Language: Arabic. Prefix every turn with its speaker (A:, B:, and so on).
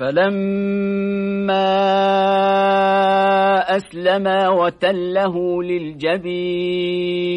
A: فلما أسلما وتله للجبين